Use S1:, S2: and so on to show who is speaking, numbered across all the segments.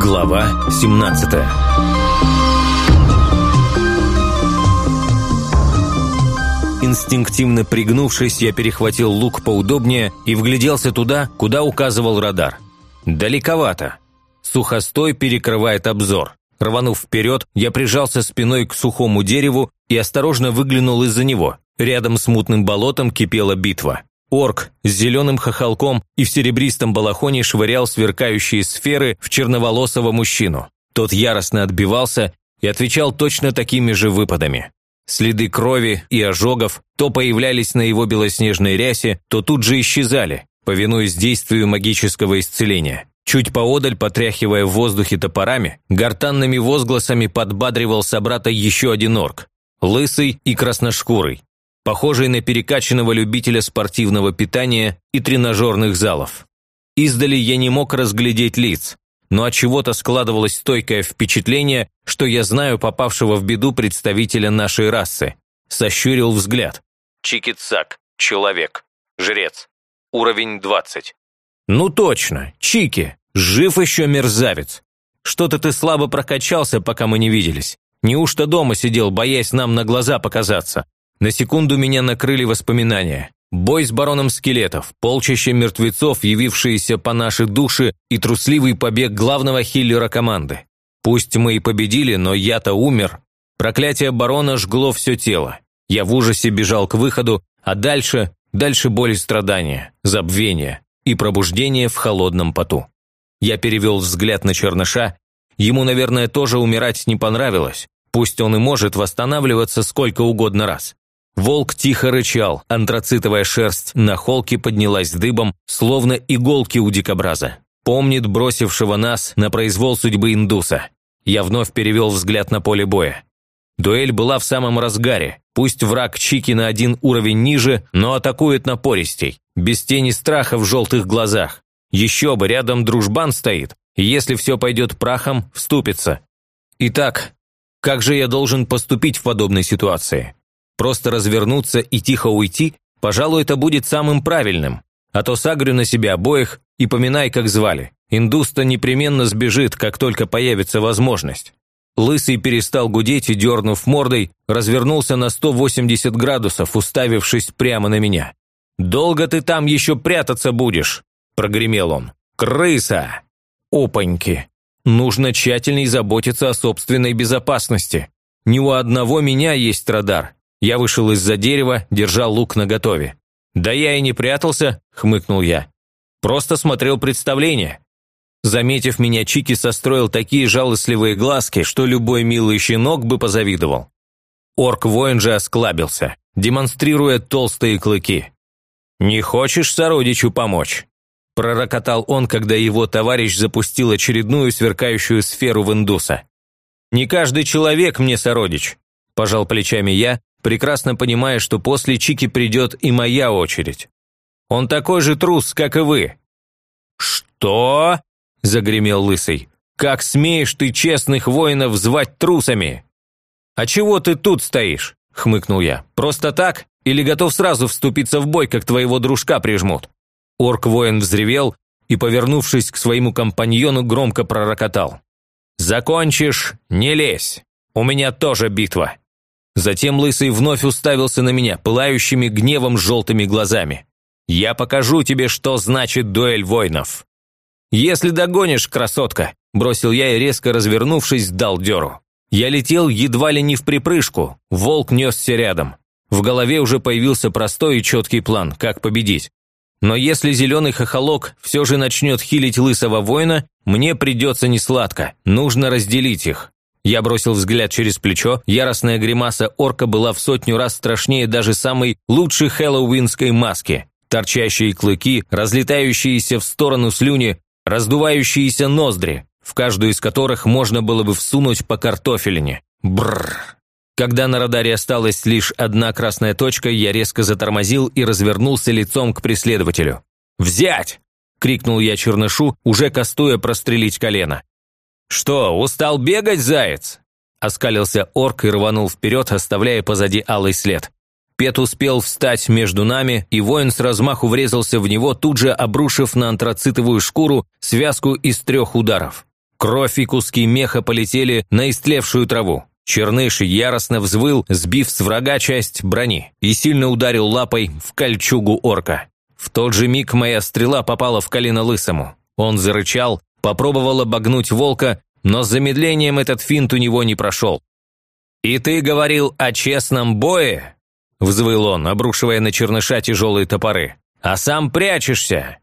S1: Глава 17 Инстинктивно пригнувшись, я перехватил лук поудобнее и вгляделся туда, куда указывал радар. Далековато. Сухостой перекрывает обзор. Рванув вперед, я прижался спиной к сухому дереву и осторожно выглянул из-за него. Рядом с мутным болотом кипела битва. Орк с зеленым хохолком и в серебристом балахоне швырял сверкающие сферы в черноволосого мужчину. Тот яростно отбивался и отвечал точно такими же выпадами. Следы крови и ожогов то появлялись на его белоснежной рясе, то тут же исчезали, повинуясь действию магического исцеления. Чуть поодаль, потряхивая в воздухе топорами, гортанными возгласами подбадривал собрата еще один орк. Лысый и красношкурый, похожий на перекачанного любителя спортивного питания и тренажерных залов. Издали я не мог разглядеть лиц, но от чего-то складывалось стойкое впечатление, что я знаю попавшего в беду представителя нашей расы. Сощурил взгляд. Чикицак. Человек. Жрец. Уровень 20. Ну точно, Чики. Жив еще мерзавец. Что-то ты слабо прокачался, пока мы не виделись. Неужто дома сидел, боясь нам на глаза показаться? На секунду меня накрыли воспоминания. Бой с бароном скелетов, полчища мертвецов, явившиеся по нашей душе, и трусливый побег главного хиллера команды. Пусть мы и победили, но я-то умер. Проклятие барона жгло все тело. Я в ужасе бежал к выходу, а дальше, дальше боль и страдания, забвение и пробуждение в холодном поту. Я перевел взгляд на черныша. Ему, наверное, тоже умирать не понравилось. Пусть он и может восстанавливаться сколько угодно раз. Волк тихо рычал, антрацитовая шерсть на холке поднялась дыбом, словно иголки у дикобраза. Помнит бросившего нас на произвол судьбы индуса. Я вновь перевел взгляд на поле боя. Дуэль была в самом разгаре. Пусть враг Чики на один уровень ниже, но атакует напористей, без тени страха в желтых глазах. Еще бы, рядом дружбан стоит, если все пойдет прахом, вступится. Итак, как же я должен поступить в подобной ситуации? Просто развернуться и тихо уйти, пожалуй, это будет самым правильным. А то сагрю на себя обоих и поминай, как звали. Индуста непременно сбежит, как только появится возможность. Лысый перестал гудеть и, дернув мордой, развернулся на 180 градусов, уставившись прямо на меня. «Долго ты там еще прятаться будешь?» – прогремел он. «Крыса!» «Опаньки! Нужно тщательней заботиться о собственной безопасности. Не у одного меня есть радар, я вышел из-за дерева, держа лук наготове. «Да я и не прятался», – хмыкнул я. «Просто смотрел представление». Заметив меня, Чики состроил такие жалостливые глазки, что любой милый щенок бы позавидовал. Орк-воин же осклабился, демонстрируя толстые клыки. «Не хочешь сородичу помочь?» пророкотал он, когда его товарищ запустил очередную сверкающую сферу в индуса. «Не каждый человек мне сородич», – пожал плечами я, прекрасно понимая, что после Чики придет и моя очередь. Он такой же трус, как и вы». «Что?» – загремел Лысый. «Как смеешь ты честных воинов звать трусами?» «А чего ты тут стоишь?» – хмыкнул я. «Просто так? Или готов сразу вступиться в бой, как твоего дружка прижмут?» Орк-воин взревел и, повернувшись к своему компаньону, громко пророкотал. «Закончишь, не лезь. У меня тоже битва». Затем Лысый вновь уставился на меня, пылающими гневом желтыми глазами. «Я покажу тебе, что значит дуэль воинов». «Если догонишь, красотка», – бросил я и, резко развернувшись, дал дёру. Я летел едва ли не в припрыжку, волк несся рядом. В голове уже появился простой и четкий план, как победить. Но если зеленый хохолок все же начнет хилить лысого воина, мне придется несладко, нужно разделить их. Я бросил взгляд через плечо, яростная гримаса орка была в сотню раз страшнее даже самой лучшей хэллоуинской маски. Торчащие клыки, разлетающиеся в сторону слюни, раздувающиеся ноздри, в каждую из которых можно было бы всунуть по картофелине. Бррр. Когда на радаре осталась лишь одна красная точка, я резко затормозил и развернулся лицом к преследователю. «Взять!» – крикнул я чернышу, уже кастуя прострелить колено. «Что, устал бегать, заяц?» Оскалился орк и рванул вперед, оставляя позади алый след. Пет успел встать между нами, и воин с размаху врезался в него, тут же обрушив на антрацитовую шкуру связку из трех ударов. Кровь и куски меха полетели на истлевшую траву. Черныш яростно взвыл, сбив с врага часть брони, и сильно ударил лапой в кольчугу орка. В тот же миг моя стрела попала в колено лысому. Он зарычал, попробовал обогнуть волка, но с замедлением этот финт у него не прошел. «И ты говорил о честном бое?» – взвыл он, обрушивая на черныша тяжелые топоры. «А сам прячешься!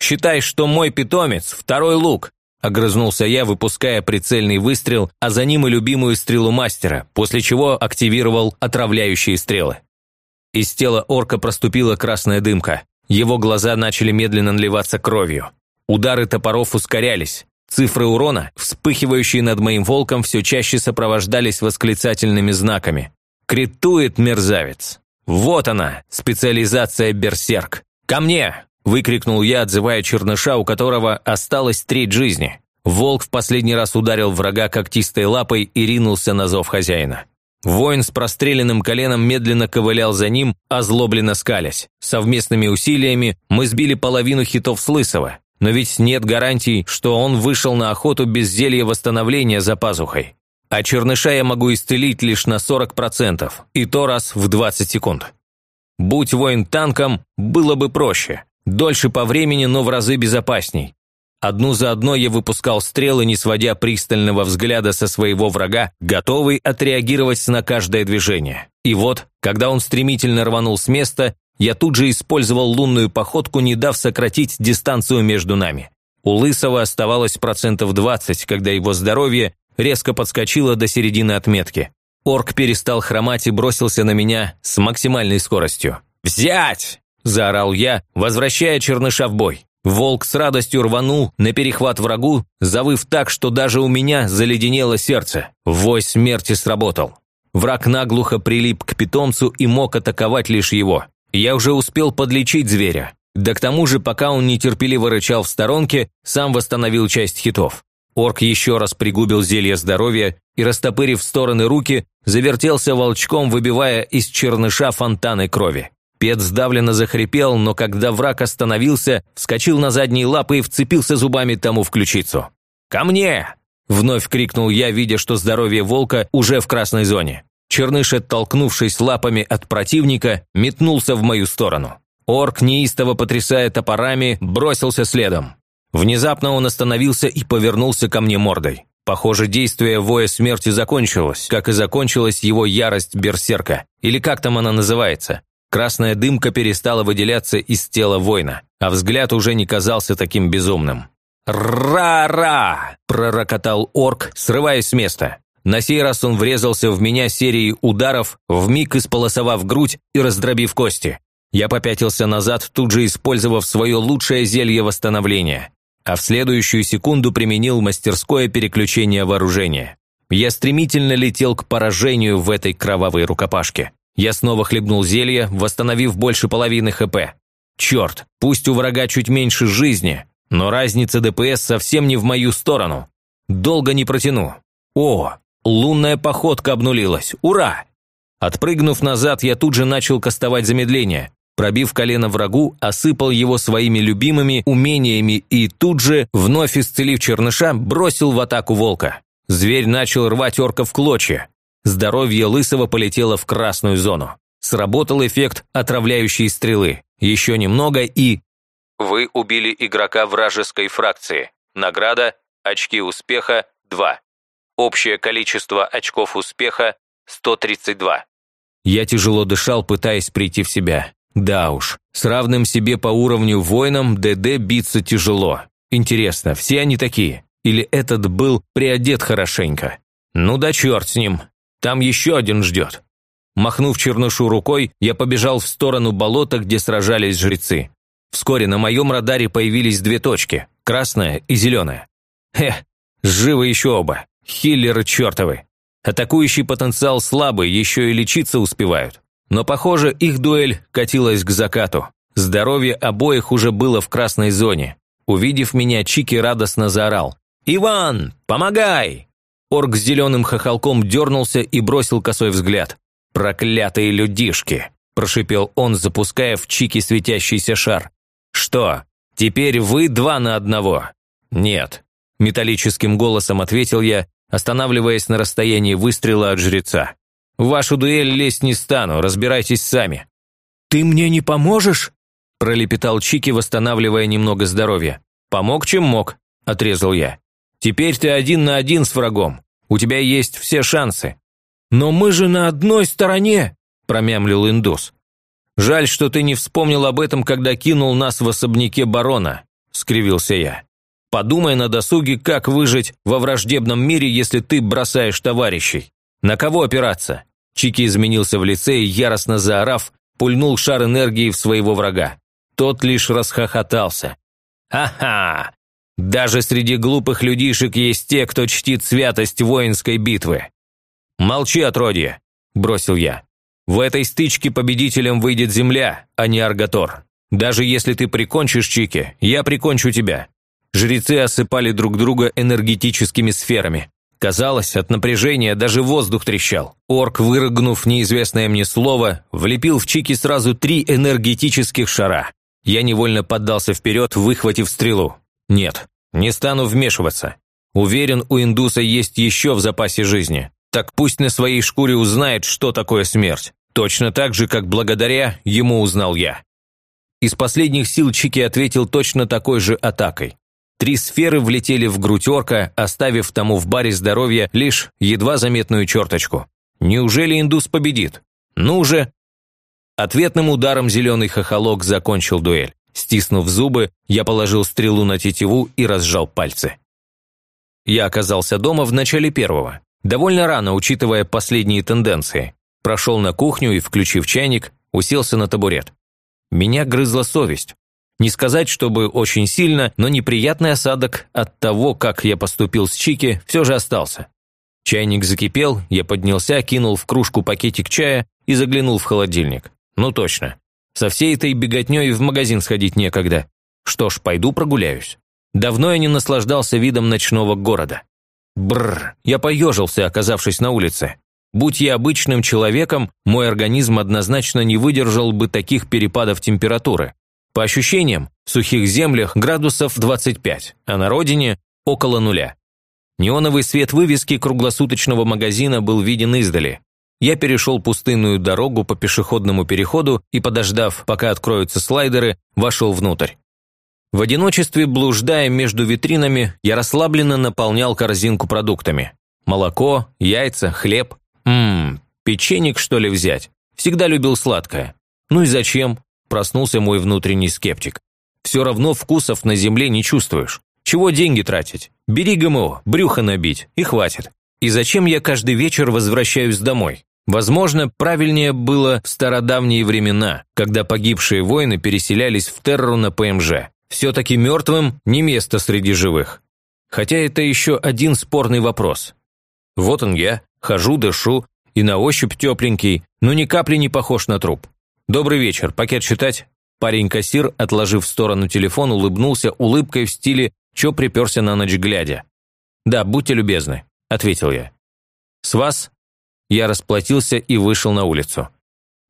S1: Считай, что мой питомец – второй лук!» – огрызнулся я, выпуская прицельный выстрел, а за ним и любимую стрелу мастера, после чего активировал отравляющие стрелы. Из тела орка проступила красная дымка. Его глаза начали медленно наливаться кровью. Удары топоров ускорялись. Цифры урона, вспыхивающие над моим волком, все чаще сопровождались восклицательными знаками. Критует мерзавец. Вот она, специализация берсерк. «Ко мне!» – выкрикнул я, отзывая черныша, у которого осталась треть жизни. Волк в последний раз ударил врага когтистой лапой и ринулся на зов хозяина. Воин с простреленным коленом медленно ковылял за ним, озлобленно скалясь. Совместными усилиями мы сбили половину хитов с Лысого. Но ведь нет гарантий, что он вышел на охоту без зелья восстановления за пазухой а черныша я могу исцелить лишь на 40%, и то раз в 20 секунд. Будь воин танком, было бы проще. Дольше по времени, но в разы безопасней. Одну за одной я выпускал стрелы, не сводя пристального взгляда со своего врага, готовый отреагировать на каждое движение. И вот, когда он стремительно рванул с места, я тут же использовал лунную походку, не дав сократить дистанцию между нами. У Лысого оставалось процентов 20, когда его здоровье резко подскочила до середины отметки. Орк перестал хромать и бросился на меня с максимальной скоростью. «Взять!» – заорал я, возвращая черныша в бой. Волк с радостью рванул на перехват врагу, завыв так, что даже у меня заледенело сердце. Вой смерти сработал. Враг наглухо прилип к питомцу и мог атаковать лишь его. Я уже успел подлечить зверя. Да к тому же, пока он нетерпеливо рычал в сторонке, сам восстановил часть хитов. Орк еще раз пригубил зелье здоровья и, растопырив в стороны руки, завертелся волчком, выбивая из черныша фонтаны крови. Пет сдавленно захрипел, но когда враг остановился, вскочил на задние лапы и вцепился зубами тому в ключицу. «Ко мне!» – вновь крикнул я, видя, что здоровье волка уже в красной зоне. Черныш, оттолкнувшись лапами от противника, метнулся в мою сторону. Орк, неистово потрясая топорами, бросился следом. Внезапно он остановился и повернулся ко мне мордой. Похоже, действие воя смерти закончилось, как и закончилась его ярость берсерка. Или как там она называется. Красная дымка перестала выделяться из тела воина, а взгляд уже не казался таким безумным. «Ра-ра!» – пророкотал орк, срываясь с места. На сей раз он врезался в меня серией ударов, вмиг исполосовав грудь и раздробив кости. Я попятился назад, тут же использовав свое лучшее зелье восстановления а в следующую секунду применил мастерское переключение вооружения. Я стремительно летел к поражению в этой кровавой рукопашке. Я снова хлебнул зелье, восстановив больше половины ХП. Черт, пусть у врага чуть меньше жизни, но разница ДПС совсем не в мою сторону. Долго не протяну. О, лунная походка обнулилась. Ура! Отпрыгнув назад, я тут же начал кастовать замедление. Пробив колено врагу, осыпал его своими любимыми умениями и тут же, вновь исцелив черныша, бросил в атаку волка. Зверь начал рвать орка в клочья. Здоровье Лысого полетело в красную зону. Сработал эффект отравляющей стрелы. Еще немного и... Вы убили игрока вражеской фракции. Награда – очки успеха – 2. Общее количество очков успеха – 132. Я тяжело дышал, пытаясь прийти в себя. Да уж, с равным себе по уровню воином ДД биться тяжело. Интересно, все они такие? Или этот был приодет хорошенько? Ну да черт с ним, там еще один ждет. Махнув чернышу рукой, я побежал в сторону болота, где сражались жрецы. Вскоре на моем радаре появились две точки – красная и зеленая. Хе, живы еще оба, хиллеры чертовы. Атакующий потенциал слабый, еще и лечиться успевают. Но, похоже, их дуэль катилась к закату. Здоровье обоих уже было в красной зоне. Увидев меня, Чики радостно заорал. «Иван, помогай!» Орк с зеленым хохолком дернулся и бросил косой взгляд. «Проклятые людишки!» – прошипел он, запуская в Чики светящийся шар. «Что, теперь вы два на одного?» «Нет», – металлическим голосом ответил я, останавливаясь на расстоянии выстрела от жреца. «В вашу дуэль лезть не стану, разбирайтесь сами».
S2: «Ты мне не поможешь?»
S1: – пролепетал Чики, восстанавливая немного здоровья. «Помог, чем мог», – отрезал я. «Теперь ты один на один с врагом. У тебя есть все шансы».
S2: «Но мы же на одной стороне!» – промямлил индус.
S1: «Жаль, что ты не вспомнил об этом, когда кинул нас в особняке барона», – скривился я. «Подумай на досуге, как выжить во враждебном мире, если ты бросаешь товарищей. На кого опираться?» Чики изменился в лице и, яростно заорав, пульнул шар энергии в своего врага. Тот лишь расхохотался. «Ха-ха! Даже среди глупых людишек есть те, кто чтит святость воинской битвы. «Молчи, отродье!» – бросил я. «В этой стычке победителем выйдет Земля, а не Аргатор. Даже если ты прикончишь Чики, я прикончу тебя». Жрецы осыпали друг друга энергетическими сферами. Казалось, от напряжения даже воздух трещал. Орк, вырыгнув неизвестное мне слово, влепил в Чики сразу три энергетических шара. Я невольно поддался вперед, выхватив стрелу. Нет, не стану вмешиваться. Уверен, у индуса есть еще в запасе жизни. Так пусть на своей шкуре узнает, что такое смерть. Точно так же, как благодаря ему узнал я. Из последних сил Чики ответил точно такой же атакой. Три сферы влетели в грудь орка, оставив тому в баре здоровья лишь едва заметную черточку. Неужели индус победит? Ну же! Ответным ударом зеленый хохолок закончил дуэль. Стиснув зубы, я положил стрелу на тетиву и разжал пальцы. Я оказался дома в начале первого. Довольно рано, учитывая последние тенденции. Прошел на кухню и, включив чайник, уселся на табурет. Меня грызла совесть. Не сказать, чтобы очень сильно, но неприятный осадок от того, как я поступил с Чики, все же остался. Чайник закипел, я поднялся, кинул в кружку пакетик чая и заглянул в холодильник. Ну точно. Со всей этой беготней в магазин сходить некогда. Что ж, пойду прогуляюсь. Давно я не наслаждался видом ночного города. Бррр, я поежился, оказавшись на улице. Будь я обычным человеком, мой организм однозначно не выдержал бы таких перепадов температуры. По ощущениям, в сухих землях градусов 25, а на родине – около нуля. Неоновый свет вывески круглосуточного магазина был виден издали. Я перешел пустынную дорогу по пешеходному переходу и, подождав, пока откроются слайдеры, вошел внутрь. В одиночестве, блуждая между витринами, я расслабленно наполнял корзинку продуктами. Молоко, яйца, хлеб. Ммм, печенек, что ли, взять? Всегда любил сладкое. Ну и зачем? Проснулся мой внутренний скептик. Все равно вкусов на земле не чувствуешь. Чего деньги тратить? Бери ГМО, брюхо набить, и хватит. И зачем я каждый вечер возвращаюсь домой? Возможно, правильнее было в стародавние времена, когда погибшие воины переселялись в терру на ПМЖ. Все-таки мертвым не место среди живых. Хотя это еще один спорный вопрос. Вот он я, хожу, дышу, и на ощупь тепленький, но ни капли не похож на труп. «Добрый вечер, пакет считать?» Парень-кассир, отложив в сторону телефон, улыбнулся улыбкой в стиле «Чё приперся на ночь глядя?» «Да, будьте любезны», – ответил я. «С вас?» Я расплатился и вышел на улицу.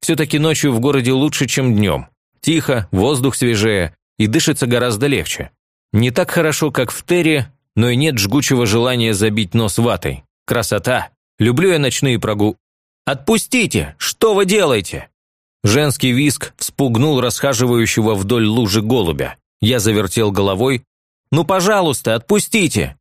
S1: Все-таки ночью в городе лучше, чем днем. Тихо, воздух свежее, и дышится гораздо легче. Не так хорошо, как в Терре, но и нет жгучего желания забить нос ватой. Красота! Люблю я ночные прогу... «Отпустите! Что вы делаете?» Женский виск вспугнул расхаживающего вдоль лужи голубя. Я завертел головой. «Ну, пожалуйста, отпустите!»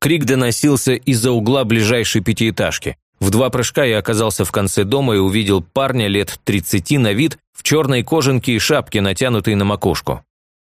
S1: Крик доносился из-за угла ближайшей пятиэтажки. В два прыжка я оказался в конце дома и увидел парня лет тридцати на вид в черной кожанке и шапке, натянутой на макушку.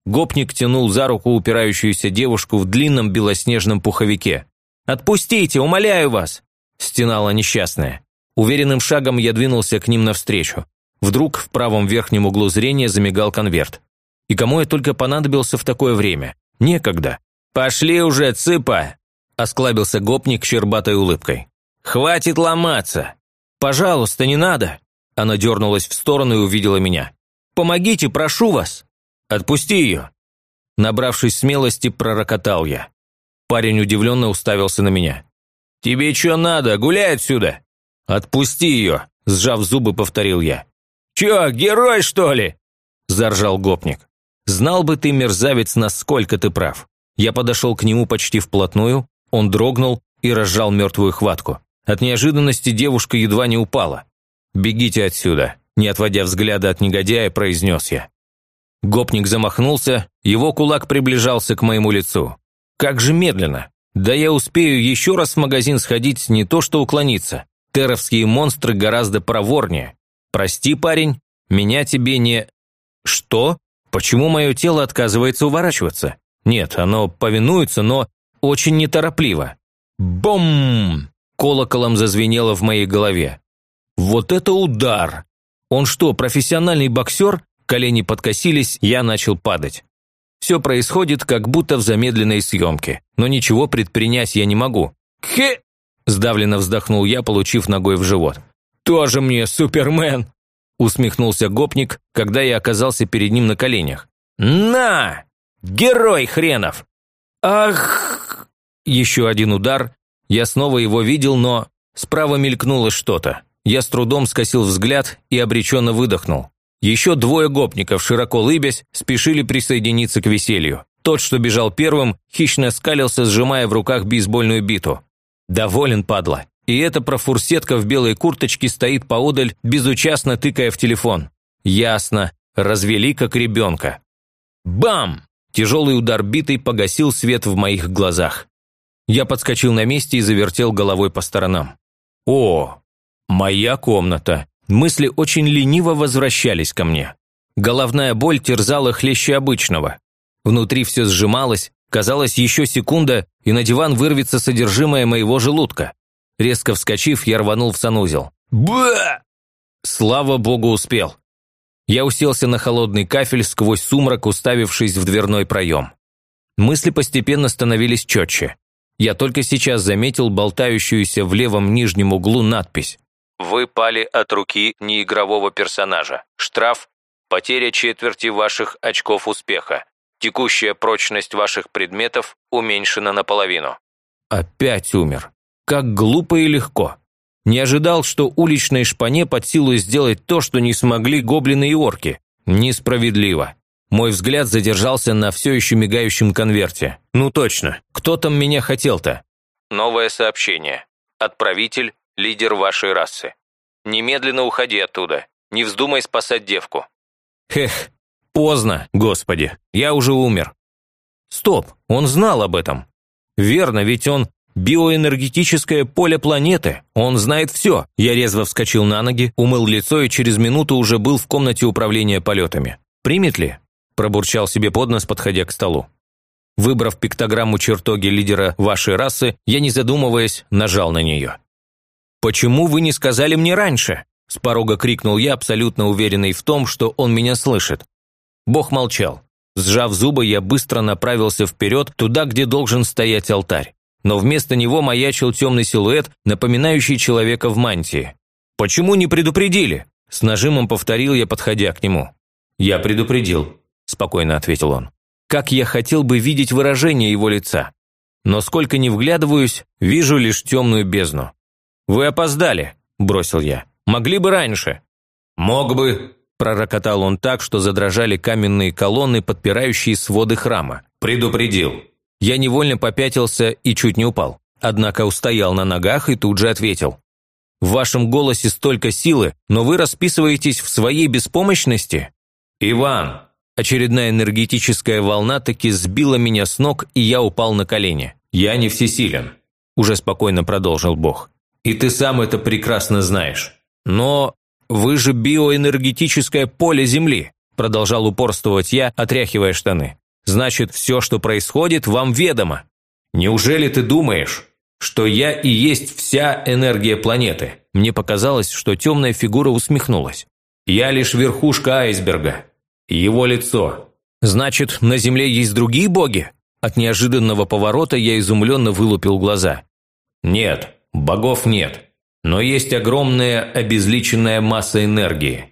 S1: Гопник тянул за руку упирающуюся девушку в длинном белоснежном пуховике. «Отпустите, умоляю вас!» – стенала несчастная. Уверенным шагом я двинулся к ним навстречу. Вдруг в правом верхнем углу зрения замигал конверт. И кому я только понадобился в такое время? Некогда. «Пошли уже, цыпа!» – осклабился гопник щербатой улыбкой. «Хватит ломаться!» «Пожалуйста, не надо!» Она дернулась в сторону и увидела меня. «Помогите, прошу вас!» «Отпусти ее!» Набравшись смелости, пророкотал я. Парень удивленно уставился на меня. «Тебе что надо? Гуляй отсюда!» «Отпусти ее!» – сжав зубы, повторил я.
S2: «Чё, герой, что ли?» – заржал гопник.
S1: «Знал бы ты, мерзавец, насколько ты прав». Я подошел к нему почти вплотную, он дрогнул и разжал мертвую хватку. От неожиданности девушка едва не упала. «Бегите отсюда», – не отводя взгляда от негодяя, произнес я. Гопник замахнулся, его кулак приближался к моему лицу. Как же медленно. Да я успею еще раз в магазин сходить, не то что уклониться. Теровские монстры гораздо проворнее. Прости, парень, меня тебе не... Что? Почему мое тело отказывается уворачиваться? Нет, оно повинуется, но очень неторопливо. Бом! Колоколом зазвенело в моей голове. Вот это удар! Он что, профессиональный боксер? Колени подкосились, я начал падать. Все происходит как будто в замедленной съемке, но ничего предпринять я не могу. «Хе!» – сдавленно вздохнул я, получив ногой в живот. «Тоже мне Супермен!» – усмехнулся гопник, когда я оказался перед ним на коленях. «На! Герой хренов!» «Ах!» Еще один удар. Я снова его видел, но справа мелькнуло что-то. Я с трудом скосил взгляд и обреченно выдохнул. Еще двое гопников, широко лыбясь, спешили присоединиться к веселью. Тот, что бежал первым, хищно скалился, сжимая в руках бейсбольную биту. Доволен, падла. И эта профурсетка в белой курточке стоит поодаль, безучастно тыкая в телефон. Ясно. Развели как ребенка. Бам! Тяжелый удар битой погасил свет в моих глазах. Я подскочил на месте и завертел головой по сторонам. О, моя комната. Мысли очень лениво возвращались ко мне. Головная боль терзала хлеще обычного. Внутри все сжималось, казалось, еще секунда, и на диван вырвется содержимое моего желудка. Резко вскочив, я рванул в санузел. Ба! Слава богу, успел. Я уселся на холодный кафель сквозь сумрак, уставившись в дверной проем. Мысли постепенно становились четче. Я только сейчас заметил болтающуюся в левом нижнем углу надпись вы пали от руки неигрового персонажа. Штраф – потеря четверти ваших очков успеха. Текущая прочность ваших предметов уменьшена наполовину. Опять умер. Как глупо и легко. Не ожидал, что уличной шпане под силу сделать то, что не смогли гоблины и орки. Несправедливо. Мой взгляд задержался на все еще мигающем конверте. Ну точно, кто там меня хотел-то? Новое сообщение. Отправитель лидер вашей расы. Немедленно уходи оттуда. Не вздумай спасать девку». Эх, поздно, господи, я уже умер. Стоп, он знал об этом. Верно, ведь он биоэнергетическое поле планеты. Он знает все. Я резво вскочил на ноги, умыл лицо и через минуту уже был в комнате управления полетами. «Примет ли?» – пробурчал себе под нос, подходя к столу. Выбрав пиктограмму чертоги лидера вашей расы, я, не задумываясь, нажал на нее. «Почему вы не сказали мне раньше?» С порога крикнул я, абсолютно уверенный в том, что он меня слышит. Бог молчал. Сжав зубы, я быстро направился вперед, туда, где должен стоять алтарь. Но вместо него маячил темный силуэт, напоминающий человека в мантии. «Почему не предупредили?» С нажимом повторил я, подходя к нему. «Я предупредил», – спокойно ответил он. «Как я хотел бы видеть выражение его лица. Но сколько ни вглядываюсь, вижу лишь темную бездну. «Вы опоздали», – бросил я. «Могли бы раньше». «Мог бы», – пророкотал он так, что задрожали каменные колонны, подпирающие своды храма. «Предупредил». Я невольно попятился и чуть не упал. Однако устоял на ногах и тут же ответил. «В вашем голосе столько силы, но вы расписываетесь в своей беспомощности?» «Иван!» Очередная энергетическая волна таки сбила меня с ног, и я упал на колени. «Я не всесилен», – уже спокойно продолжил Бог. И ты сам это прекрасно знаешь. Но вы же биоэнергетическое поле Земли, продолжал упорствовать я, отряхивая штаны. Значит, все, что происходит, вам ведомо. Неужели ты думаешь, что я и есть вся энергия планеты? Мне показалось, что темная фигура усмехнулась. Я лишь верхушка айсберга. Его лицо. Значит, на Земле есть другие боги? От неожиданного поворота я изумленно вылупил глаза. Нет, богов нет, но есть огромная обезличенная масса энергии,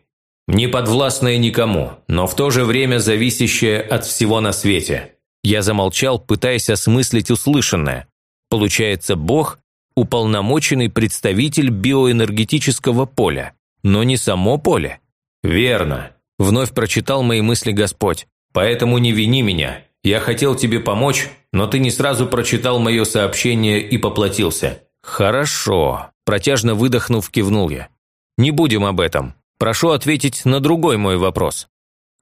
S1: не подвластная никому, но в то же время зависящая от всего на свете. Я замолчал, пытаясь осмыслить услышанное. Получается, Бог – уполномоченный представитель биоэнергетического поля, но не само поле. «Верно», – вновь прочитал мои мысли Господь. «Поэтому не вини меня. Я хотел тебе помочь, но ты не сразу прочитал мое сообщение и поплатился». «Хорошо», – протяжно выдохнув, кивнул я. «Не будем об этом. Прошу ответить на другой мой вопрос.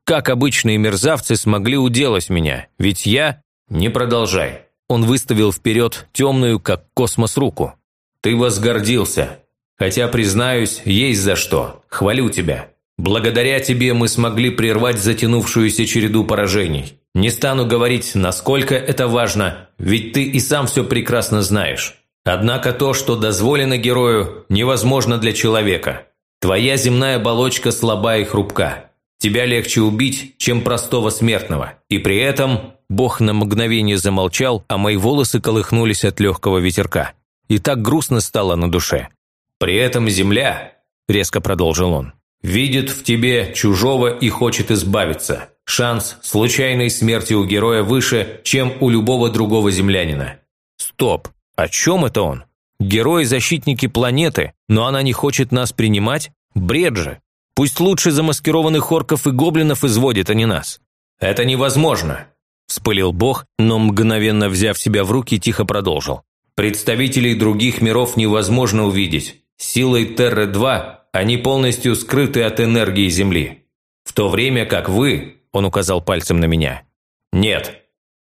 S1: Как обычные мерзавцы смогли уделать меня? Ведь я...» «Не продолжай». Он выставил вперед темную, как космос, руку. «Ты возгордился. Хотя, признаюсь, есть за что. Хвалю тебя. Благодаря тебе мы смогли прервать затянувшуюся череду поражений. Не стану говорить, насколько это важно, ведь ты и сам все прекрасно знаешь. Однако то, что дозволено герою, невозможно для человека. Твоя земная оболочка слаба и хрупка. Тебя легче убить, чем простого смертного. И при этом Бог на мгновение замолчал, а мои волосы колыхнулись от легкого ветерка. И так грустно стало на душе. «При этом земля», – резко продолжил он, – «видит в тебе чужого и хочет избавиться. Шанс случайной смерти у героя выше, чем у любого другого землянина». «Стоп! О чем это он? Герои-защитники планеты, но она не хочет нас принимать? Бред же! Пусть лучше замаскированных орков и гоблинов изводит, а не нас». «Это невозможно», – вспылил бог, но мгновенно взяв себя в руки, тихо продолжил. «Представителей других миров невозможно увидеть. Силой Терры-2 они полностью скрыты от энергии Земли. В то время как вы, он указал пальцем на меня, нет.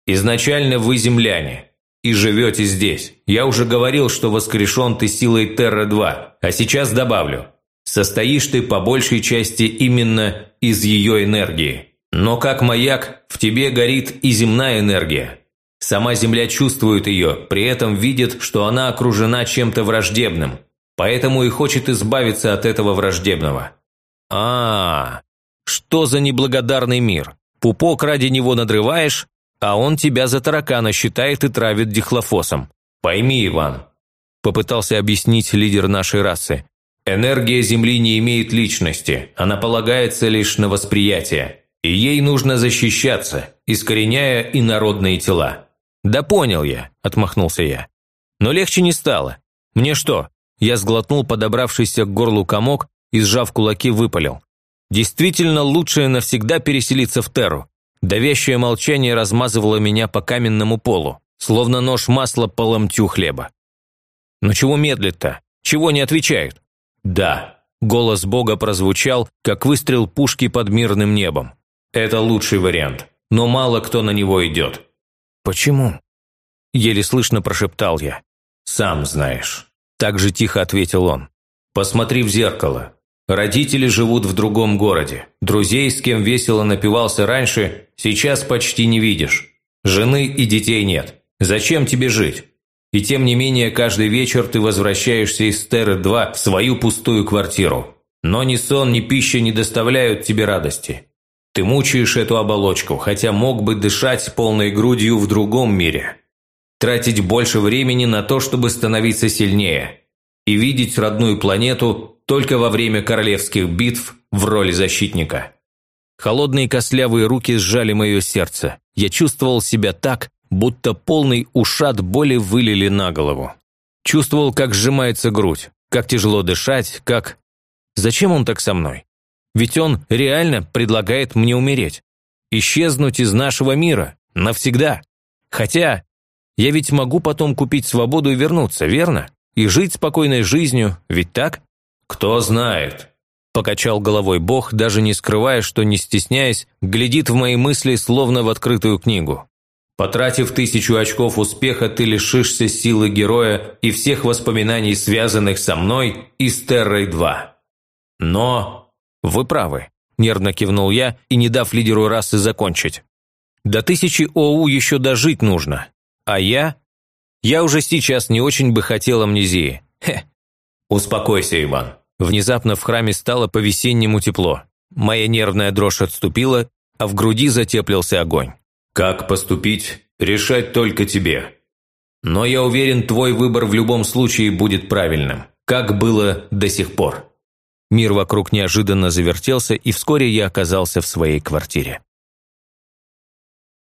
S1: Изначально вы земляне и живете здесь. Я уже говорил, что воскрешен ты силой Терра-2, а сейчас добавлю. Состоишь ты по большей части именно из ее энергии. Но как маяк, в тебе горит и земная энергия. Сама Земля чувствует ее, при этом видит, что она окружена чем-то враждебным, Поэтому и хочет избавиться от этого враждебного. А, -а, -а что за неблагодарный мир? Пупок ради него надрываешь, а он тебя за таракана считает и травит дихлофосом. Пойми, Иван, попытался объяснить лидер нашей расы. Энергия Земли не имеет личности, она полагается лишь на восприятие. И ей нужно защищаться, искореняя инородные тела. «Да понял я», – отмахнулся я. «Но легче не стало. Мне что, я сглотнул подобравшийся к горлу комок и, сжав кулаки, выпалил. Действительно, лучше навсегда переселиться в Терру. Давящее молчание размазывало меня по каменному полу, словно нож масла по ломтю хлеба. Но чего медлит-то? Чего не отвечают? Да, голос Бога прозвучал, как выстрел пушки под мирным небом. Это лучший вариант, но мало кто на него идет. Почему? Еле слышно прошептал я. Сам знаешь. Так же тихо ответил он. «Посмотри в зеркало. Родители живут в другом городе. Друзей, с кем весело напивался раньше, сейчас почти не видишь. Жены и детей нет. Зачем тебе жить? И тем не менее, каждый вечер ты возвращаешься из Терры-2 в свою пустую квартиру. Но ни сон, ни пища не доставляют тебе радости. Ты мучаешь эту оболочку, хотя мог бы дышать полной грудью в другом мире тратить больше времени на то, чтобы становиться сильнее, и видеть родную планету только во время королевских битв в роли защитника. Холодные костлявые руки сжали мое сердце. Я чувствовал себя так, будто полный ушат боли вылили на голову. Чувствовал, как сжимается грудь, как тяжело дышать, как... Зачем он так со мной? Ведь он реально предлагает мне умереть. Исчезнуть из нашего мира. Навсегда. Хотя я ведь могу потом купить свободу и вернуться, верно? И жить спокойной жизнью, ведь так? Кто знает. Покачал головой Бог, даже не скрывая, что, не стесняясь, глядит в мои мысли, словно в открытую книгу. Потратив тысячу очков успеха, ты лишишься силы героя и всех воспоминаний, связанных со мной и с Террой-2. Но... Вы правы, нервно кивнул я и, не дав лидеру расы закончить. До тысячи ОУ еще дожить нужно. А я? Я уже сейчас не очень бы хотел амнезии. Хе. Успокойся, Иван. Внезапно в храме стало по-весеннему тепло. Моя нервная дрожь отступила, а в груди затеплился огонь. Как поступить, решать только тебе. Но я уверен, твой выбор в любом случае будет правильным, как было до сих пор. Мир вокруг неожиданно завертелся, и вскоре я оказался в своей квартире.